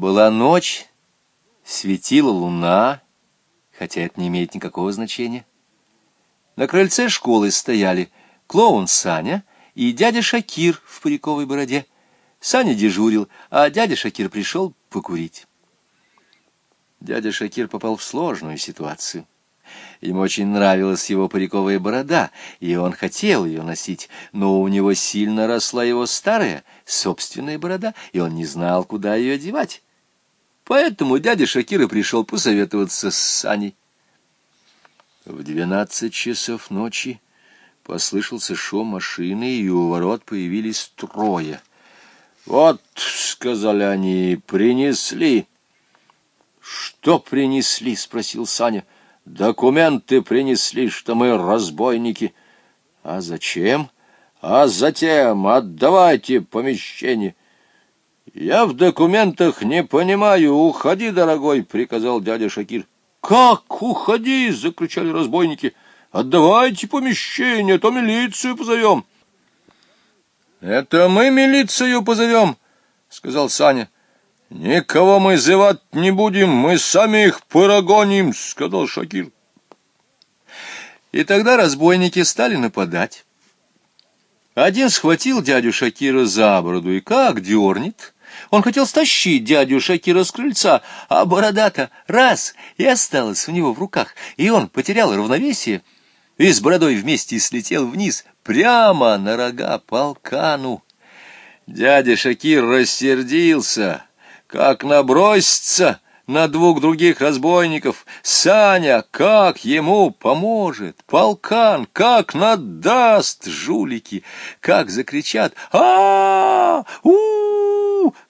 Была ночь, светила луна, хотя это не имеет никакого значения. На крыльце школы стояли клоун Саня и дядя Шакир в париковой бороде. Саня дежурил, а дядя Шакир пришел покурить. Дядя Шакир попал в сложную ситуацию. Ему очень нравилась его париковая борода, и он хотел ее носить, но у него сильно росла его старая, собственная борода, и он не знал, куда ее девать. Поэтому дядя Шакир и пришел посоветоваться с Саней. В двенадцать часов ночи послышался шум машины, и у ворот появились трое. «Вот», — сказали они, — «принесли». «Что принесли?» — спросил Саня. «Документы принесли, что мы разбойники». «А зачем?» «А затем отдавайте помещение». «Я в документах не понимаю. Уходи, дорогой», — приказал дядя Шакир. «Как уходи?» — закричали разбойники. «Отдавайте помещение, то милицию позовем». «Это мы милицию позовем», — сказал Саня. «Никого мы зывать не будем, мы сами их прогоним», — сказал Шакир. И тогда разбойники стали нападать. Один схватил дядю Шакира за бороду и как дернет. Он хотел стащить дядю Шакира с крыльца, а борода-то раз и осталась у него в руках, и он потерял равновесие и с бородой вместе слетел вниз, прямо на рога полкану. Дядя Шакир рассердился, как набросится на двух других разбойников. Саня как ему поможет? Полкан как надаст жулики? Как закричат а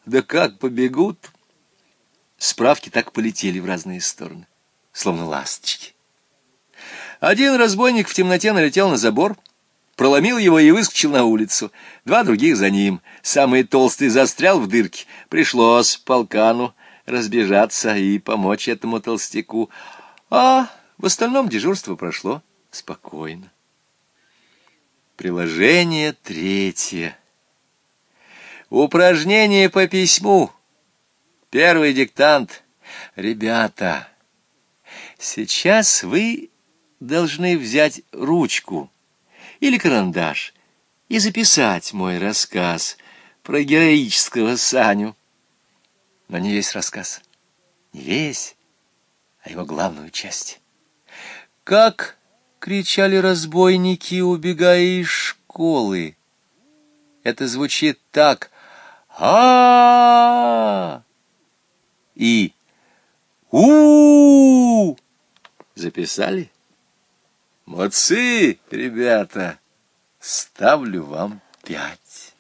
Да как побегут? Справки так полетели в разные стороны, словно ласточки. Один разбойник в темноте налетел на забор, проломил его и выскочил на улицу. Два других за ним. Самый толстый застрял в дырке. Пришлось полкану разбежаться и помочь этому толстяку. А в остальном дежурство прошло спокойно. Приложение третье. Упражнение по письму. Первый диктант. Ребята, сейчас вы должны взять ручку или карандаш и записать мой рассказ про героического Саню. Но не весь рассказ, не весь, а его главную часть. Как кричали разбойники, убегая из школы. Это звучит так а, и у Записали? Молодцы, ребята! Ставлю вам пять.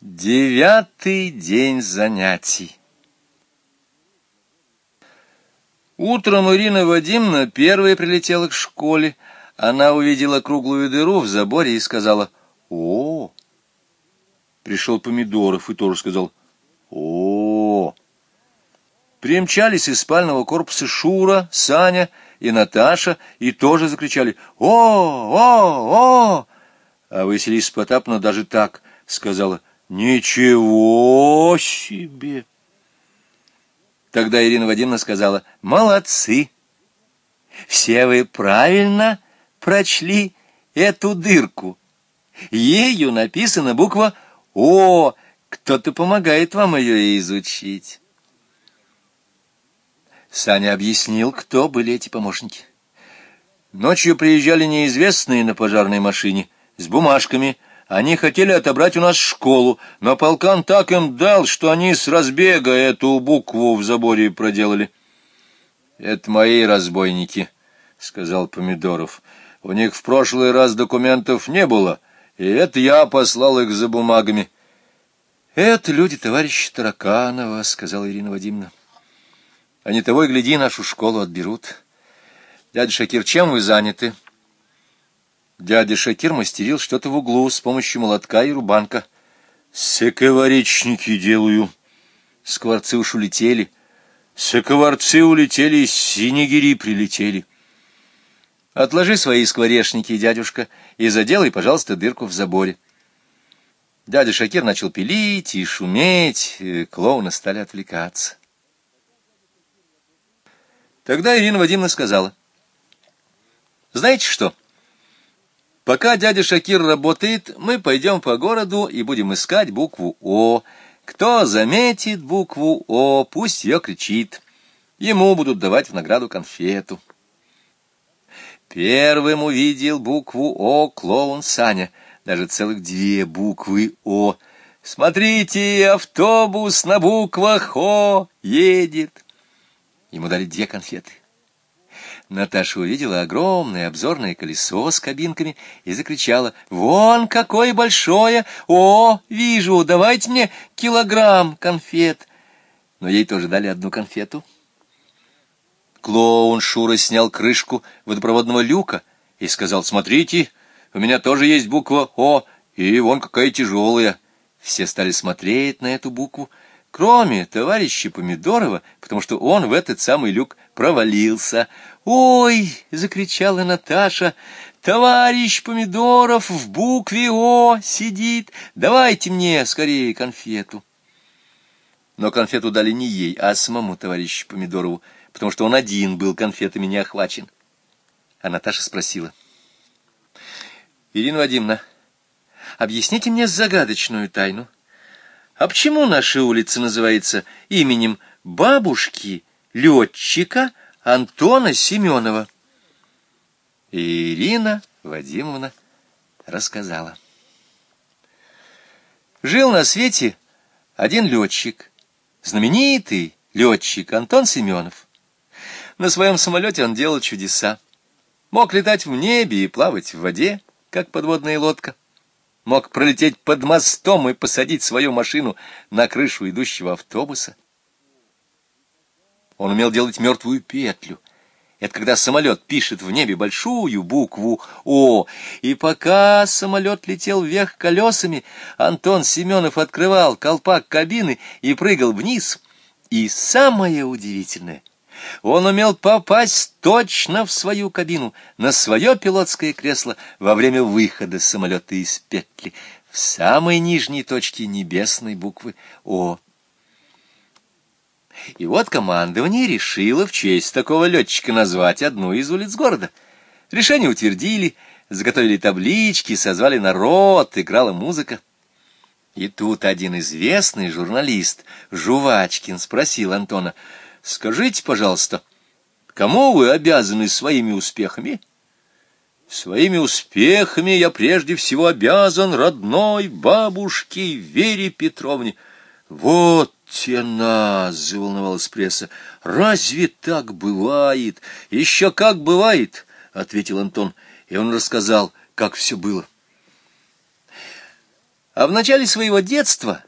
Девятый день занятий. Утром Ирина Вадимовна первая прилетела к школе. Она увидела круглую дыру в заборе и сказала «О!». Пришел Помидоров и тоже сказал «О!». Примчались из спального корпуса Шура, Саня и Наташа, и тоже закричали «О! О! О!» А Василиса Потапна даже так сказала «Ничего себе!» Тогда Ирина Вадимовна сказала «Молодцы! Все вы правильно прочли эту дырку. Ею написана буква «О». Кто-то помогает вам ее изучить». Саня объяснил, кто были эти помощники. Ночью приезжали неизвестные на пожарной машине с бумажками. Они хотели отобрать у нас школу, но полкан так им дал, что они с разбега эту букву в заборе проделали. — Это мои разбойники, — сказал Помидоров. — У них в прошлый раз документов не было, и это я послал их за бумагами. — Это люди товарища Тараканова, — сказала Ирина Вадимовна. Они того и гляди, нашу школу отберут. Дядя Шакир, чем вы заняты? Дядя Шакир мастерил что-то в углу с помощью молотка и рубанка. Сековаречники делаю. Скворцы уж улетели. Сековарцы улетели, синегири прилетели. Отложи свои скворечники, дядюшка, и заделай, пожалуйста, дырку в заборе. Дядя Шакир начал пилить и шуметь, и клоуны стали отвлекаться. Тогда Ирина Вадимовна сказала, «Знаете что?» Пока дядя Шакир работает, мы пойдем по городу и будем искать букву «О». Кто заметит букву «О», пусть ее кричит. Ему будут давать в награду конфету. Первым увидел букву «О» клоун Саня, даже целых две буквы «О». «Смотрите, автобус на буквах «О» едет». Ему дали две конфеты. Наташа увидела огромное обзорное колесо с кабинками и закричала «Вон какое большое! О, вижу, давайте мне килограмм конфет!» Но ей тоже дали одну конфету. Клоун Шура снял крышку водопроводного люка и сказал «Смотрите, у меня тоже есть буква «О», и вон какая тяжелая». Все стали смотреть на эту букву, кроме товарища Помидорова, потому что он в этот самый люк провалился. «Ой!» — закричала Наташа. «Товарищ Помидоров в букве «О» сидит! Давайте мне скорее конфету!» Но конфету дали не ей, а самому товарищу Помидорову, потому что он один был конфетами не охвачен. А Наташа спросила. «Ирина Вадимовна, объясните мне загадочную тайну. А почему наша улица называется именем бабушки, летчика, Антона Семенова. Ирина Вадимовна рассказала. Жил на свете один летчик, знаменитый летчик Антон Семенов. На своем самолете он делал чудеса. Мог летать в небе и плавать в воде, как подводная лодка. Мог пролететь под мостом и посадить свою машину на крышу идущего автобуса. Он умел делать мертвую петлю. Это когда самолет пишет в небе большую букву «О». И пока самолет летел вверх колесами, Антон Семенов открывал колпак кабины и прыгал вниз. И самое удивительное, он умел попасть точно в свою кабину, на свое пилотское кресло во время выхода самолета из петли, в самой нижней точке небесной буквы «О». И вот командование решило в честь такого летчика назвать одну из улиц города. Решение утвердили, заготовили таблички, созвали народ, играла музыка. И тут один известный журналист, Жувачкин, спросил Антона, «Скажите, пожалуйста, кому вы обязаны своими успехами?» «Своими успехами я прежде всего обязан родной бабушке Вере Петровне». «Вот тена!» — заволновалась пресса. «Разве так бывает?» «Еще как бывает!» — ответил Антон, и он рассказал, как все было. А в начале своего детства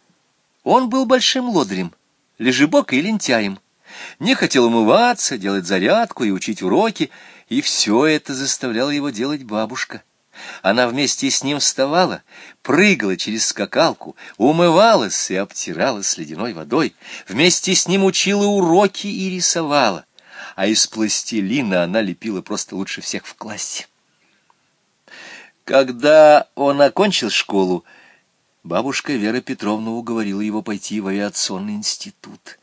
он был большим лодырем, лежебокой и лентяем. Не хотел умываться, делать зарядку и учить уроки, и все это заставляла его делать бабушка. Она вместе с ним вставала, прыгала через скакалку, умывалась и обтиралась ледяной водой, вместе с ним учила уроки и рисовала, а из пластилина она лепила просто лучше всех в классе. Когда он окончил школу, бабушка Вера Петровна уговорила его пойти в авиационный институт.